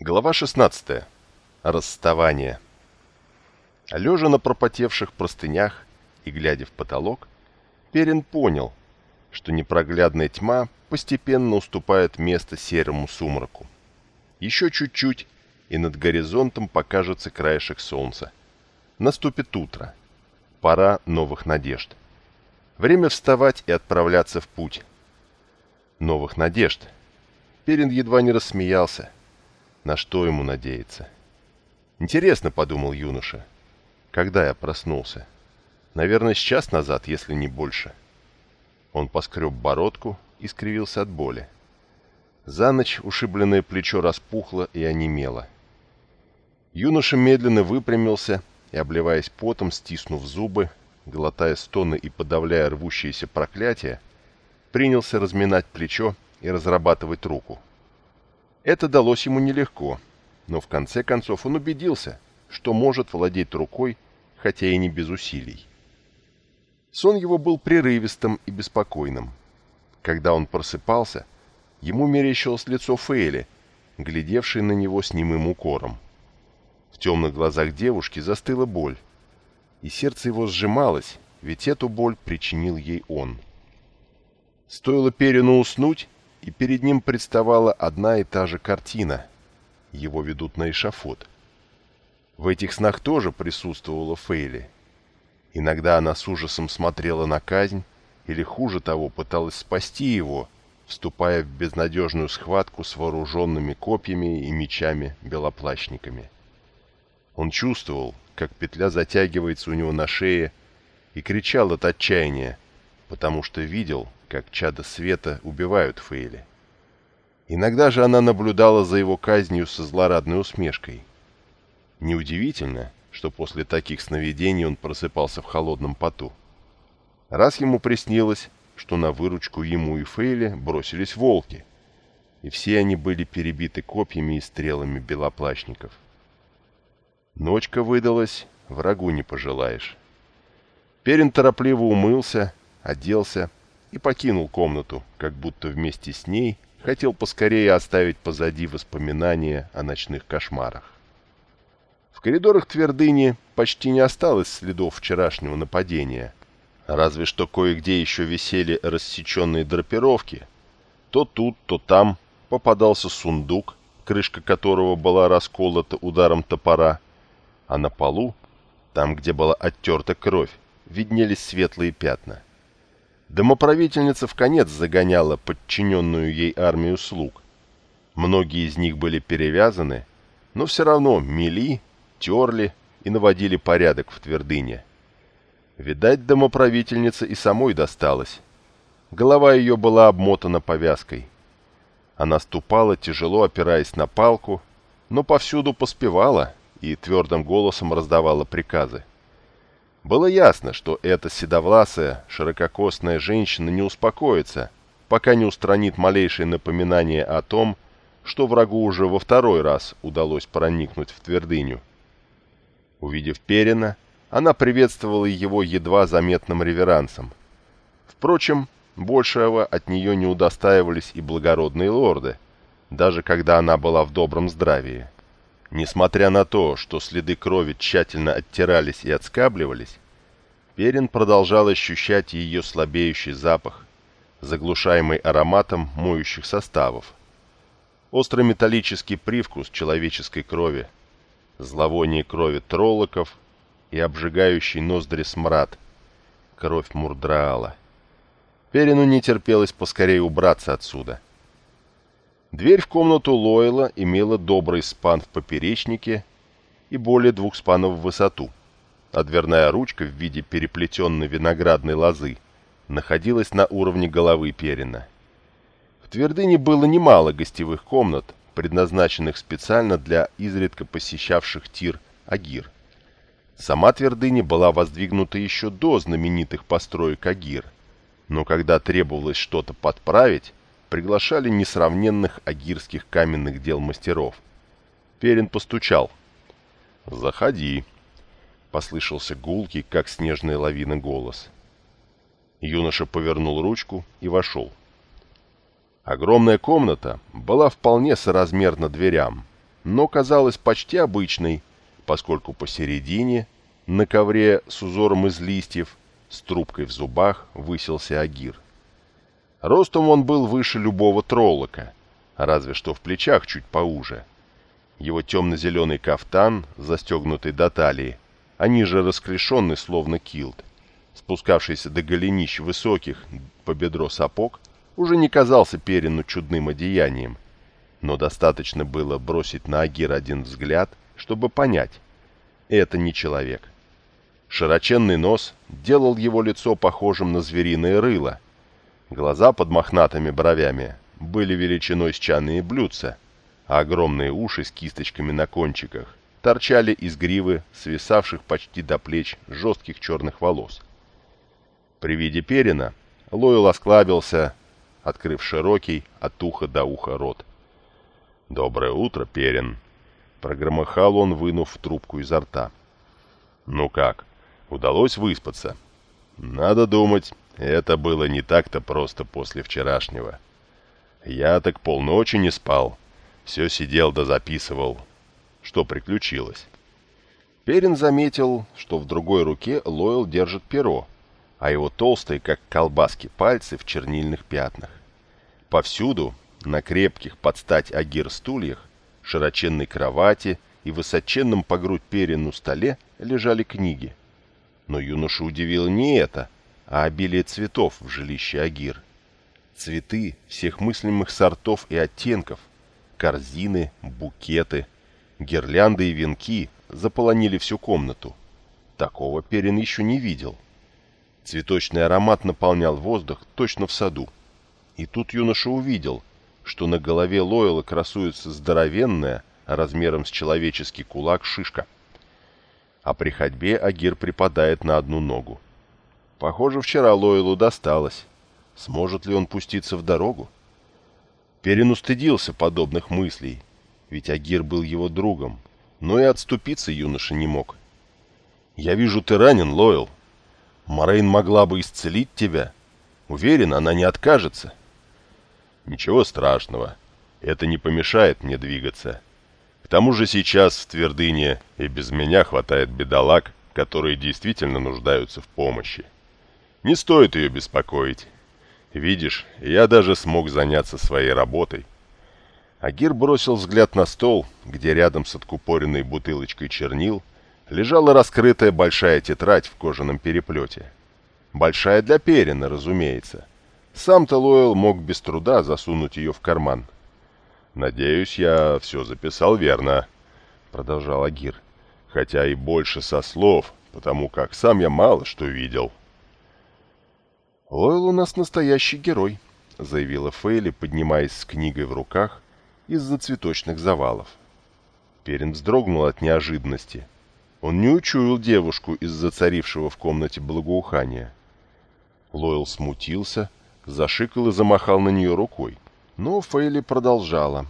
Глава 16. Расставание. Лежа на пропотевших простынях и глядя в потолок, Перин понял, что непроглядная тьма постепенно уступает место серому сумраку. Еще чуть-чуть, и над горизонтом покажется краешек солнца. Наступит утро. Пора новых надежд. Время вставать и отправляться в путь. Новых надежд. Перин едва не рассмеялся. На что ему надеяться? Интересно, подумал юноша, когда я проснулся. Наверное, с час назад, если не больше. Он поскреб бородку и скривился от боли. За ночь ушибленное плечо распухло и онемело. Юноша медленно выпрямился и, обливаясь потом, стиснув зубы, глотая стоны и подавляя рвущиеся проклятия, принялся разминать плечо и разрабатывать руку. Это далось ему нелегко, но в конце концов он убедился, что может владеть рукой, хотя и не без усилий. Сон его был прерывистым и беспокойным. Когда он просыпался, ему мерещилось лицо Фейли, глядевшей на него с немым укором. В темных глазах девушки застыла боль, и сердце его сжималось, ведь эту боль причинил ей он. Стоило Перину уснуть, и перед ним представала одна и та же картина. Его ведут на эшафот. В этих снах тоже присутствовала Фейли. Иногда она с ужасом смотрела на казнь, или хуже того, пыталась спасти его, вступая в безнадежную схватку с вооруженными копьями и мечами белоплащниками. Он чувствовал, как петля затягивается у него на шее, и кричал от отчаяния, потому что видел, как чада света убивают Фейли. Иногда же она наблюдала за его казнью со злорадной усмешкой. Неудивительно, что после таких сновидений он просыпался в холодном поту. Раз ему приснилось, что на выручку ему и Фейле бросились волки, и все они были перебиты копьями и стрелами белоплащников. Ночка выдалась, врагу не пожелаешь. Перин торопливо умылся, оделся и покинул комнату, как будто вместе с ней хотел поскорее оставить позади воспоминания о ночных кошмарах. В коридорах твердыни почти не осталось следов вчерашнего нападения, разве что кое-где еще висели рассеченные драпировки. То тут, то там попадался сундук, крышка которого была расколота ударом топора, а на полу, там, где была оттерта кровь, виднелись светлые пятна. Домоправительница в конец загоняла подчиненную ей армию слуг. Многие из них были перевязаны, но все равно мели, терли и наводили порядок в твердыне. Видать, домоправительнице и самой досталось. Голова ее была обмотана повязкой. Она ступала, тяжело опираясь на палку, но повсюду поспевала и твердым голосом раздавала приказы. Было ясно, что эта седовласая, ширококосная женщина не успокоится, пока не устранит малейшее напоминание о том, что врагу уже во второй раз удалось проникнуть в твердыню. Увидев Перина, она приветствовала его едва заметным реверансом. Впрочем, большего от нее не удостаивались и благородные лорды, даже когда она была в добром здравии. Несмотря на то, что следы крови тщательно оттирались и отскабливались, Перин продолжал ощущать ее слабеющий запах, заглушаемый ароматом моющих составов. Острый металлический привкус человеческой крови, зловоние крови троллоков и обжигающий ноздри смрад, кровь Мурдраала. Перину не терпелось поскорее убраться отсюда — Дверь в комнату Лойла имела добрый спан в поперечнике и более двух спанов в высоту, а дверная ручка в виде переплетенной виноградной лозы находилась на уровне головы Перина. В Твердыне было немало гостевых комнат, предназначенных специально для изредка посещавших тир Агир. Сама Твердыня была воздвигнута еще до знаменитых построек Агир, но когда требовалось что-то подправить, приглашали несравненных агирских каменных дел мастеров. Перин постучал. «Заходи», — послышался гулкий, как снежная лавина, голос. Юноша повернул ручку и вошел. Огромная комната была вполне соразмерна дверям, но казалась почти обычной, поскольку посередине, на ковре с узором из листьев, с трубкой в зубах, высился Агир. Ростом он был выше любого троллока, разве что в плечах чуть поуже. Его темно-зеленый кафтан, застегнутый до талии, а ниже расклешенный, словно килт, спускавшийся до голенищ высоких по бедро сапог, уже не казался Перину чудным одеянием, но достаточно было бросить на Агир один взгляд, чтобы понять – это не человек. Широченный нос делал его лицо похожим на звериное рыло – Глаза под мохнатыми бровями были величиной с чайные блюдца, а огромные уши с кисточками на кончиках торчали из гривы, свисавших почти до плеч жестких черных волос. При виде перина Лойл осклабился, открыв широкий от уха до уха рот. «Доброе утро, Перин!» — прогромыхал он, вынув трубку изо рта. «Ну как, удалось выспаться?» «Надо думать, это было не так-то просто после вчерашнего. Я так полночи не спал. Все сидел да записывал. Что приключилось? Перин заметил, что в другой руке Лойл держит перо, а его толстые, как колбаски, пальцы в чернильных пятнах. Повсюду, на крепких под стать агир стульях, широченной кровати и высоченном по грудь Перину столе лежали книги. Но юношу удивило не это — а обилие цветов в жилище Агир. Цветы всех мыслимых сортов и оттенков, корзины, букеты, гирлянды и венки заполонили всю комнату. Такого Перин еще не видел. Цветочный аромат наполнял воздух точно в саду. И тут юноша увидел, что на голове Лойла красуется здоровенная, размером с человеческий кулак, шишка. А при ходьбе Агир припадает на одну ногу. Похоже, вчера Лойлу досталось. Сможет ли он пуститься в дорогу? Перин устыдился подобных мыслей, ведь Агир был его другом, но и отступиться юноша не мог. «Я вижу, ты ранен, Лойл. Морейн могла бы исцелить тебя. Уверен, она не откажется». «Ничего страшного. Это не помешает мне двигаться. К тому же сейчас в Твердыне и без меня хватает бедолаг, которые действительно нуждаются в помощи». Не стоит ее беспокоить. Видишь, я даже смог заняться своей работой. Агир бросил взгляд на стол, где рядом с откупоренной бутылочкой чернил лежала раскрытая большая тетрадь в кожаном переплете. Большая для Перина, разумеется. Сам-то Лойл мог без труда засунуть ее в карман. «Надеюсь, я все записал верно», — продолжал Агир. «Хотя и больше со слов, потому как сам я мало что видел». «Лойл у нас настоящий герой», — заявила Фейли, поднимаясь с книгой в руках из-за цветочных завалов. Перин вздрогнул от неожиданности. Он не учуял девушку из-за царившего в комнате благоухания. Лойл смутился, зашикал и замахал на нее рукой. Но Фейли продолжала.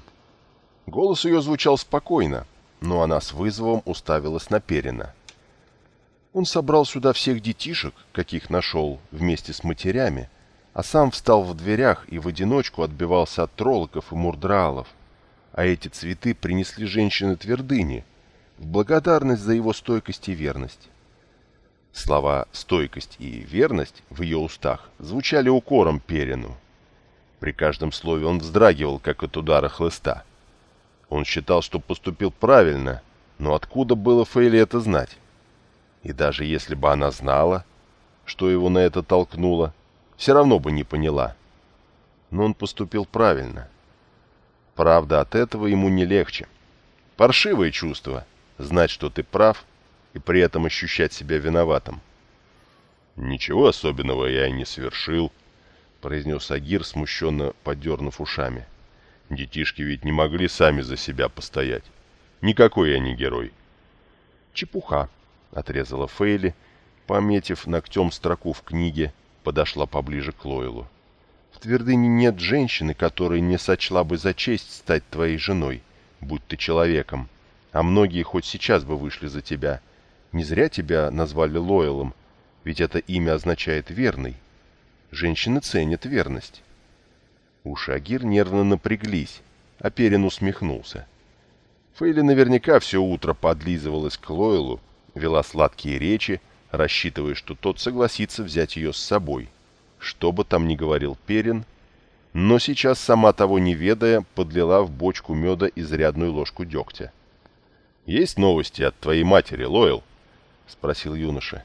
Голос ее звучал спокойно, но она с вызовом уставилась на Перина. Он собрал сюда всех детишек, каких нашел, вместе с матерями, а сам встал в дверях и в одиночку отбивался от троллоков и мурдралов. А эти цветы принесли женщины твердыни, в благодарность за его стойкость и верность. Слова «стойкость» и «верность» в ее устах звучали укором Перину. При каждом слове он вздрагивал, как от удара хлыста. Он считал, что поступил правильно, но откуда было Фейли это знать? И даже если бы она знала, что его на это толкнуло, все равно бы не поняла. Но он поступил правильно. Правда, от этого ему не легче. Паршивое чувство — знать, что ты прав, и при этом ощущать себя виноватым. «Ничего особенного я и не совершил», — произнес Агир, смущенно подернув ушами. «Детишки ведь не могли сами за себя постоять. Никакой я не герой». «Чепуха», — отрезала Фейли, пометив ногтем строку в книге, подошла поближе к Лойлу. «В твердыне нет женщины, которая не сочла бы за честь стать твоей женой, будь ты человеком, а многие хоть сейчас бы вышли за тебя. Не зря тебя назвали Лойлом, ведь это имя означает «верный». Женщины ценят верность». Уши Агир нервно напряглись, а Перин усмехнулся. Фейли наверняка все утро подлизывалась к Лойлу, вела сладкие речи, рассчитывая, что тот согласится взять ее с собой. Что бы там ни говорил Перин, но сейчас, сама того не ведая, подлила в бочку меда изрядную ложку дегтя. «Есть новости от твоей матери, Лойл?» — спросил юноша.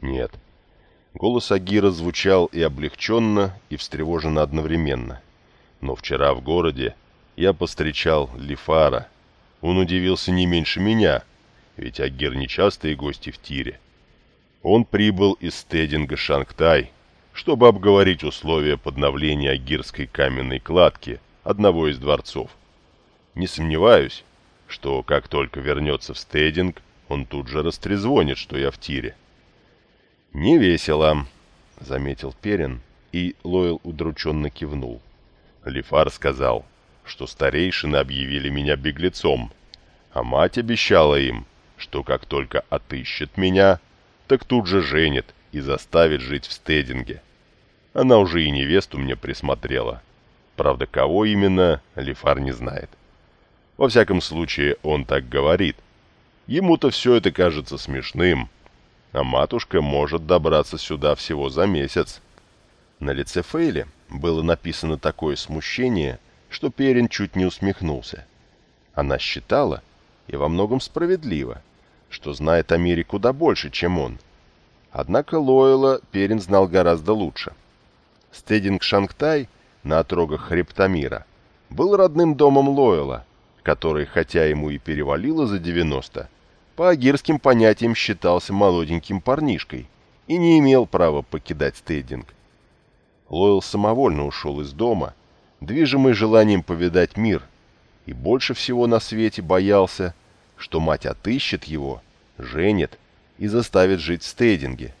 «Нет». Голос Агира звучал и облегченно, и встревоженно одновременно. Но вчера в городе я постречал Лифара. Он удивился не меньше меня, ведь Агир нечастые гости в тире. Он прибыл из стединга Шангтай, чтобы обговорить условия подновления Агирской каменной кладки, одного из дворцов. Не сомневаюсь, что как только вернется в стединг, он тут же растрезвонит, что я в тире. «Не весело», — заметил Перин, и Лойл удрученно кивнул. Лифар сказал, что старейшины объявили меня беглецом, а мать обещала им, что как только отыщет меня, так тут же женит и заставит жить в стединге. Она уже и невесту мне присмотрела. Правда, кого именно, Лифар не знает. Во всяком случае, он так говорит. Ему-то все это кажется смешным, а матушка может добраться сюда всего за месяц. На лице Фейли было написано такое смущение, что Перин чуть не усмехнулся. Она считала, и во многом справедливо, что знает о мире куда больше, чем он. Однако Лойла Перин знал гораздо лучше. Стединг Шангтай на отрогах хребта мира был родным домом Лойла, который, хотя ему и перевалило за 90, по агирским понятиям считался молоденьким парнишкой и не имел права покидать стейдинг. Лойл самовольно ушел из дома, движимый желанием повидать мир, и больше всего на свете боялся, что мать отыщет его, женит и заставит жить в стейдинге.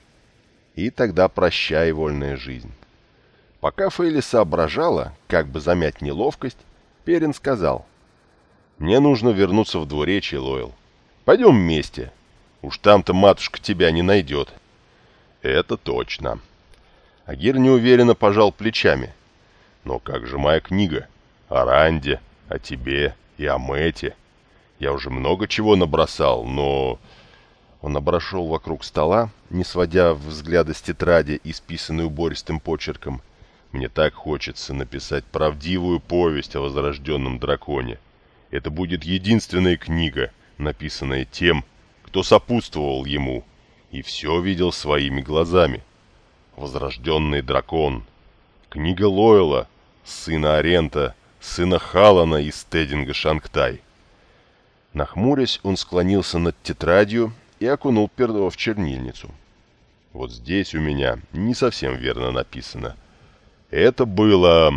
И тогда прощай, вольная жизнь. Пока Фейли соображала, как бы замять неловкость, Перин сказал, «Мне нужно вернуться в двуречье, Лойл. Пойдем вместе. Уж там-то матушка тебя не найдет. Это точно. Агир неуверенно пожал плечами. Но как же моя книга? О Ранде, о тебе и о Мэте. Я уже много чего набросал, но... Он обошел вокруг стола, не сводя взгляда с тетради, исписанной убористым почерком. Мне так хочется написать правдивую повесть о возрожденном драконе. Это будет единственная книга, написанное тем, кто сопутствовал ему и все видел своими глазами. Возрожденный дракон. Книга Лойла, сына Арента, сына Халана из Тединга Шангтай. Нахмурясь, он склонился над тетрадью и окунул перо в чернильницу. Вот здесь у меня не совсем верно написано. Это было...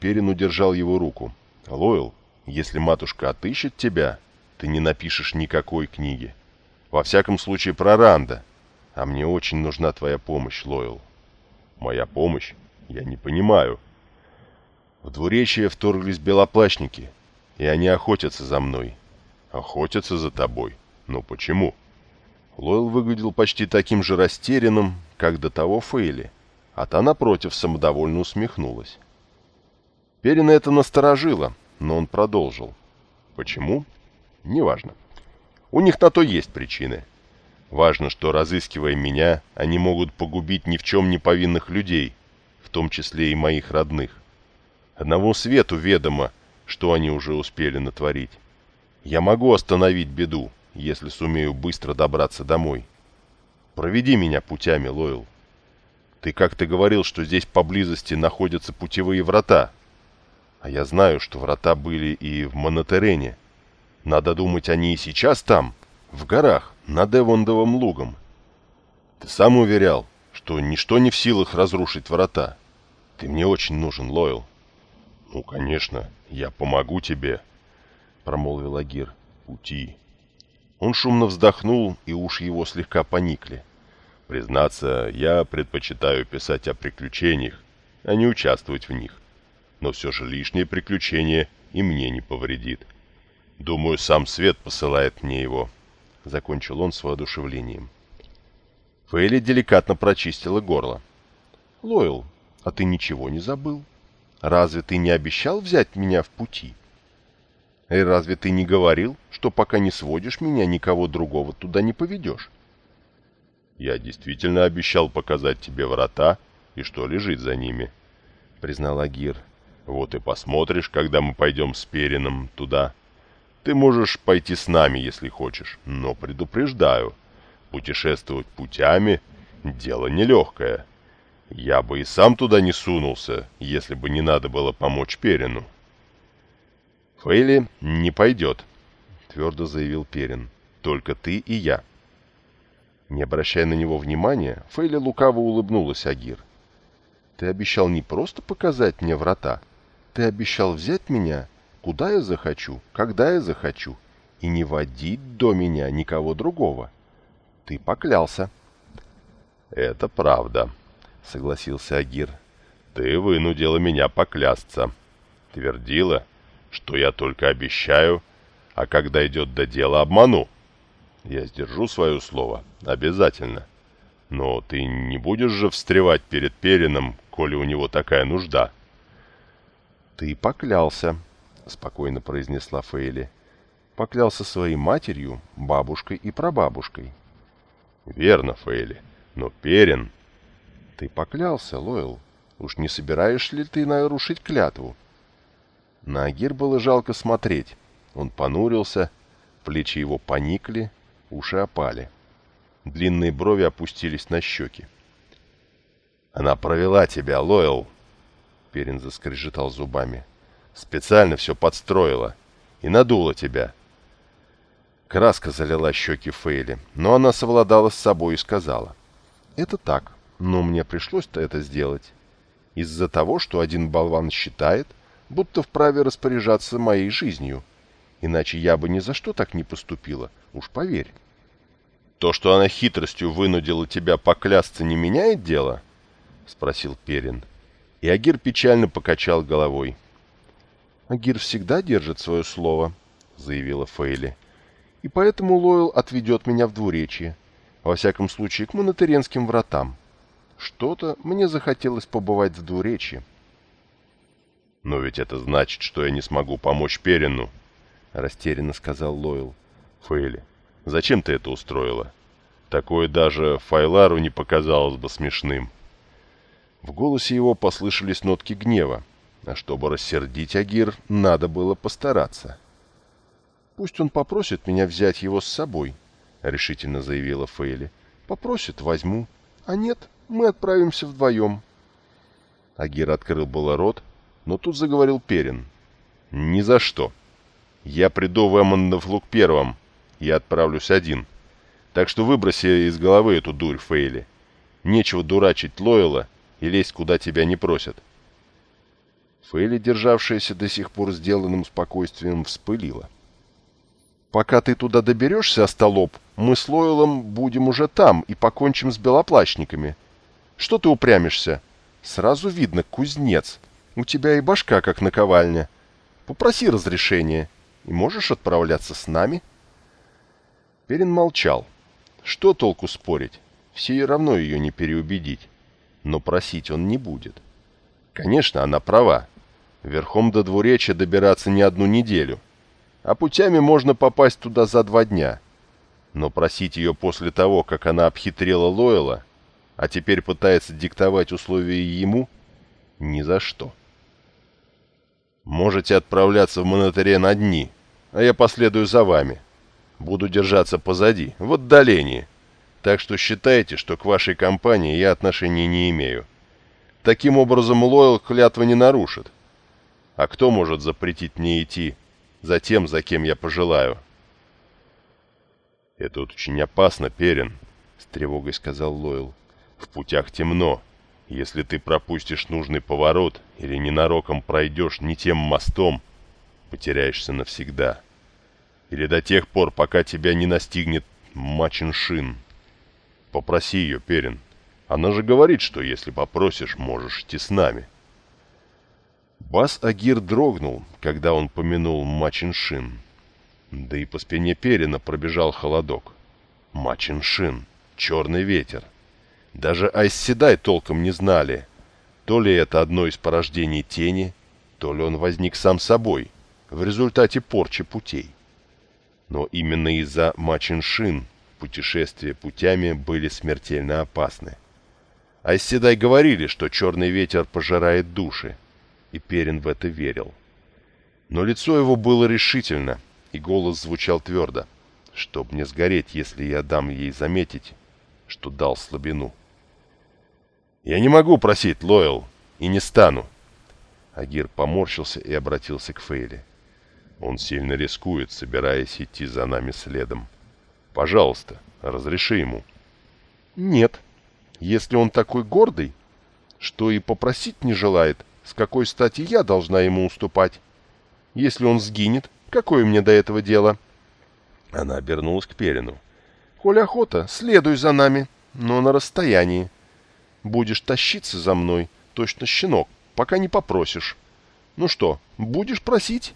Перин удержал его руку. Лойл, если матушка отыщет тебя, ты не напишешь никакой книги. Во всяком случае про Ранда. А мне очень нужна твоя помощь, Лойл. Моя помощь? Я не понимаю. В двуречье вторглись белоплащники, и они охотятся за мной. Охотятся за тобой? Ну почему? Лойл выглядел почти таким же растерянным, как до того Фейли, а та, напротив, самодовольно усмехнулась. Перина это насторожило, но он продолжил. Почему? Неважно. У них на то есть причины. Важно, что, разыскивая меня, они могут погубить ни в чем не повинных людей, в том числе и моих родных. Одному свету ведомо, что они уже успели натворить. Я могу остановить беду, если сумею быстро добраться домой. Проведи меня путями, Лойл. Ты как-то говорил, что здесь поблизости находятся путевые врата. А я знаю, что врата были и в Монотерене. Надо думать, они и сейчас там, в горах, над Эвондовым лугом. Ты сам уверял, что ничто не в силах разрушить врата. Ты мне очень нужен, Лойл. Ну, конечно, я помогу тебе, промолвил Агир. Пути. Он шумно вздохнул, и уши его слегка поникли. Признаться, я предпочитаю писать о приключениях, а не участвовать в них. Но все же лишнее приключение и мне не повредит. — Думаю, сам свет посылает мне его. Закончил он с воодушевлением. Фейли деликатно прочистила горло. Лойл, а ты ничего не забыл? Разве ты не обещал взять меня в пути? И разве ты не говорил, что пока не сводишь меня, никого другого туда не поведешь? Я действительно обещал показать тебе врата и что лежит за ними, признал Агир. Вот и посмотришь, когда мы пойдем с Перином туда. Ты можешь пойти с нами, если хочешь, но предупреждаю, путешествовать путями — дело нелегкое. Я бы и сам туда не сунулся, если бы не надо было помочь Перину. «Фейли не пойдет», — твердо заявил Перин. «Только ты и я». Не обращая на него внимания, Фейли лукаво улыбнулась Агир. «Ты обещал не просто показать мне врата, ты обещал взять меня, куда я захочу, когда я захочу, и не водить до меня никого другого. Ты поклялся». «Это правда», — согласился Агир. «Ты вынудила меня поклясться. Твердила, что я только обещаю, а когда идет до дела, обману. Я сдержу свое слово, обязательно. Но ты не будешь же встревать перед Перином, коли у него такая нужда». «Ты поклялся», — спокойно произнесла Фейли. «Поклялся своей матерью, бабушкой и прабабушкой». «Верно, Фейли, но Перин...» «Ты поклялся, Лойл. Уж не собираешь ли ты нарушить клятву?» На Агир было жалко смотреть. Он понурился, плечи его поникли, уши опали. Длинные брови опустились на щеки. «Она провела тебя, Лойл!» Перин заскрежетал зубами. «Специально все подстроила и надула тебя!» Краска залила щеки Фейли, но она совладала с собой и сказала. «Это так но мне пришлось-то это сделать. Из-за того, что один болван считает, будто вправе распоряжаться моей жизнью. Иначе я бы ни за что так не поступила, уж поверь. «То, что она хитростью вынудила тебя поклясться, не меняет дело?» — спросил Перин. И Агир печально покачал головой. «Агир всегда держит свое слово», — заявила Фейли. «И поэтому Лойл отведет меня в двуречье, во всяком случае к монотыренским вратам. Что-то мне захотелось побывать в двуречье. «Но ведь это значит, что я не смогу помочь Перину», — растерянно сказал Лойл. «Фейли, зачем ты это устроила? Такое даже Файлару не показалось бы смешным». В голосе его послышались нотки гнева, а чтобы рассердить Агир, надо было постараться. «Пусть он попросит меня взять его с собой», — решительно заявила Фейли. «Попросит, возьму. А нет, мы отправимся вдвоем. Агир открыл было рот, но тут заговорил Перин. «Ни за что. Я приду в Эммондов первым. Я отправлюсь один. Так что выброси из головы эту дурь, Фейли. Нечего дурачить Лойла и лезть, куда тебя не просят». Фейли, державшаяся до сих пор сделанным спокойствием, вспылила. «Пока ты туда доберешься, остолоп, мы с Лойлом будем уже там и покончим с белоплачниками. Что ты упрямишься? Сразу видно, кузнец. У тебя и башка, как наковальня. Попроси разрешения, и можешь отправляться с нами. Перин молчал. Что толку спорить? Все равно ее не переубедить. Но просить он не будет. Конечно, она права. Верхом до двуречья добираться не одну неделю. А путями можно попасть туда за два дня. Но просить ее после того, как она обхитрила Лойла, а теперь пытается диктовать условия ему? Ни за что. Можете отправляться в Монотарен одни, а я последую за вами. Буду держаться позади, в отдалении. Так что считайте, что к вашей компании я отношения не имею. Таким образом, Лойл клятвы не нарушит. А кто может запретить мне идти за тем, за кем я пожелаю? «Это очень опасно, Перин», — с тревогой сказал Лойл. В путях темно. Если ты пропустишь нужный поворот или ненароком пройдешь не тем мостом, потеряешься навсегда. Или до тех пор, пока тебя не настигнет Мачиншин. Попроси ее, Перин. Она же говорит, что если попросишь, можешь идти с нами. Бас Агир дрогнул, когда он помянул Мачиншин. Да и по спине Перина пробежал холодок. Мачиншин. Черный ветер. Даже Айсседай толком не знали, то ли это одно из порождений тени, то ли он возник сам собой, в результате порчи путей. Но именно из-за Мачиншин путешествия путями были смертельно опасны. Айседай говорили, что черный ветер пожирает души, и Перин в это верил. Но лицо его было решительно, и голос звучал твердо, чтоб не сгореть, если я дам ей заметить, что дал слабину. «Я не могу просить, Лойл, и не стану!» Агир поморщился и обратился к Фейли. «Он сильно рискует, собираясь идти за нами следом. Пожалуйста, разреши ему». «Нет, если он такой гордый, что и попросить не желает, с какой стати я должна ему уступать? Если он сгинет, какое мне до этого дело?» Она обернулась к Перину. «Коль охота, следуй за нами, но на расстоянии. Будешь тащиться за мной, точно щенок, пока не попросишь. Ну что, будешь просить?»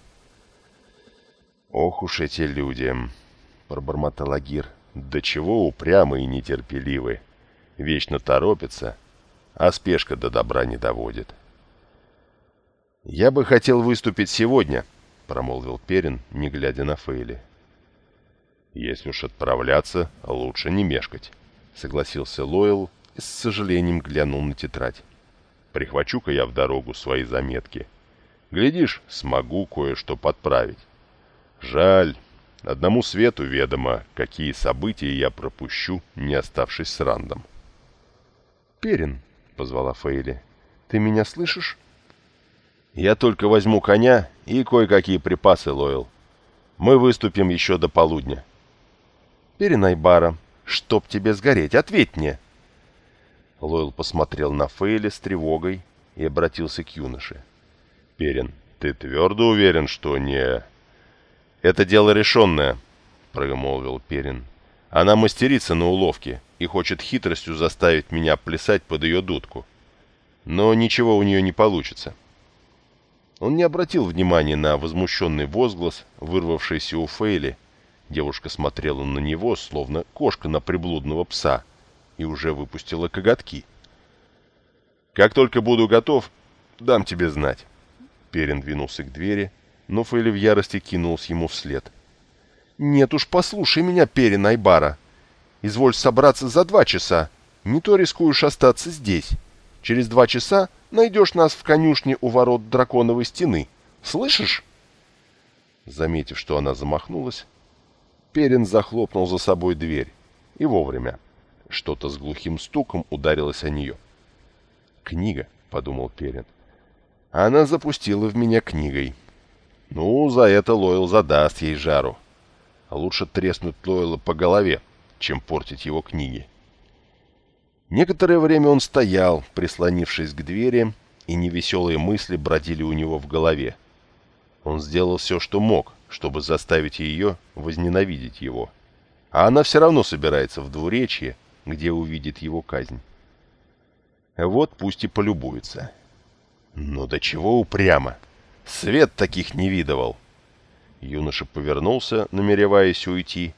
«Ох уж эти люди!» — пробормотал Агир. «До чего упрямы и нетерпеливы! Вечно торопятся, а спешка до добра не доводит». «Я бы хотел выступить сегодня», — промолвил Перин, не глядя на Фейли. «Если уж отправляться, лучше не мешкать», — согласился Лойл и с сожалением глянул на тетрадь. «Прихвачу-ка я в дорогу свои заметки. Глядишь, смогу кое-что подправить. Жаль, одному свету ведомо, какие события я пропущу, не оставшись с Рандом». «Перин», — позвала Фейли, — «ты меня слышишь?» «Я только возьму коня и кое-какие припасы, Лойл. Мы выступим еще до полудня». Перенайбара, чтоб тебе сгореть, ответь мне!» Лойл посмотрел на Фейли с тревогой и обратился к юноше. «Перин, ты твердо уверен, что не...» «Это дело решенное», — промолвил Перин. «Она мастерица на уловке и хочет хитростью заставить меня плясать под ее дудку. Но ничего у нее не получится». Он не обратил внимания на возмущенный возглас, вырвавшийся у Фейли, Девушка смотрела на него, словно кошка на приблудного пса, и уже выпустила коготки. «Как только буду готов, дам тебе знать». Перин двинулся к двери, но Фейли в ярости кинулся ему вслед. «Нет уж, послушай меня, Перин Айбара. Изволь собраться за два часа. Не то рискуешь остаться здесь. Через два часа найдешь нас в конюшне у ворот драконовой стены. Слышишь?» Заметив, что она замахнулась, Перин захлопнул за собой дверь. И вовремя. Что-то с глухим стуком ударилось о нее. «Книга», — подумал Перин. «Она запустила в меня книгой. Ну, за это Лойл задаст ей жару. А лучше треснуть Лойла по голове, чем портить его книги». Некоторое время он стоял, прислонившись к двери, и невеселые мысли бродили у него в голове. Он сделал все, что мог, чтобы заставить ее возненавидеть его. А она все равно собирается в двуречье, где увидит его казнь. Вот пусть и полюбуется. Но до чего упрямо! Свет таких не видывал! Юноша повернулся, намереваясь уйти,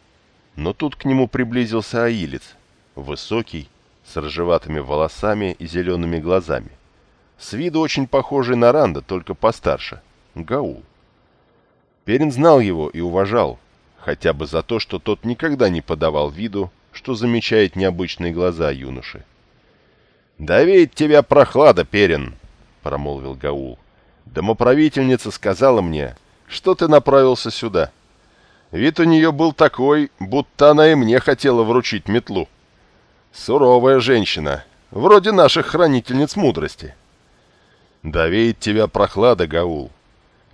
но тут к нему приблизился Аилец, высокий, с рыжеватыми волосами и зелеными глазами. С виду очень похожий на Ранда, только постарше. Гаул. Перин знал его и уважал, хотя бы за то, что тот никогда не подавал виду, что замечает необычные глаза юноши. «Да ведь тебя прохлада, Перин!» — промолвил Гаул. «Домоправительница сказала мне, что ты направился сюда. Вид у нее был такой, будто она и мне хотела вручить метлу. Суровая женщина, вроде наших хранительниц мудрости». «Да ведь тебя прохлада, Гаул!»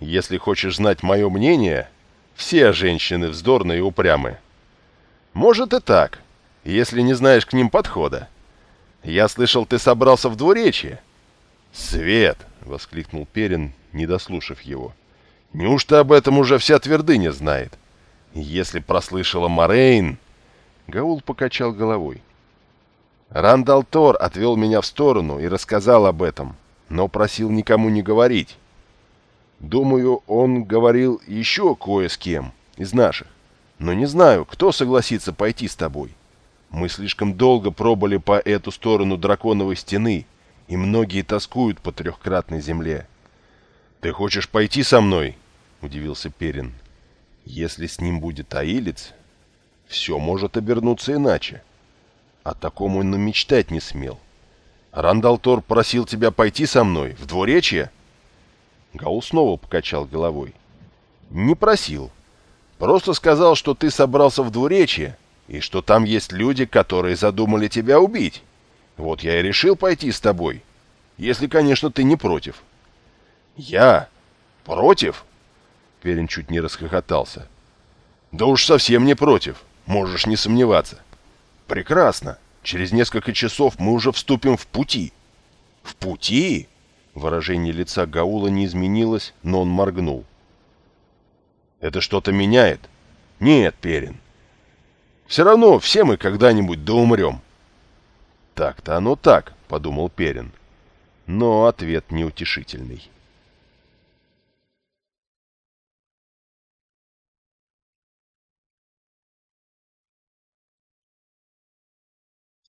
Если хочешь знать мое мнение, все женщины вздорные и упрямые. Может и так, если не знаешь к ним подхода. Я слышал, ты собрался в двуречье. Свет! — воскликнул Перин, не дослушав его. Неужто об этом уже вся твердыня знает? Если прослышала Морейн... Гаул покачал головой. Рандал Тор отвел меня в сторону и рассказал об этом, но просил никому не говорить. Думаю, он говорил еще кое с кем из наших. Но не знаю, кто согласится пойти с тобой. Мы слишком долго пробыли по эту сторону драконовой стены, и многие тоскуют по трехкратной земле. Ты хочешь пойти со мной? удивился Перин. «Если с ним будет аилец, все может обернуться иначе. О таком он и мечтать не смел. Рандалтор просил тебя пойти со мной в двуречье?» Гаул снова покачал головой. «Не просил. Просто сказал, что ты собрался в двуречье, и что там есть люди, которые задумали тебя убить. Вот я и решил пойти с тобой, если, конечно, ты не против». «Я? Против?» Перин чуть не расхохотался. «Да уж совсем не против, можешь не сомневаться». «Прекрасно. Через несколько часов мы уже вступим в пути». «В пути?» Выражение лица Гаула не изменилось, но он моргнул. «Это что-то меняет?» «Нет, Перин. Все равно все мы когда-нибудь да умрем». «Так-то оно так», — подумал Перин. Но ответ неутешительный.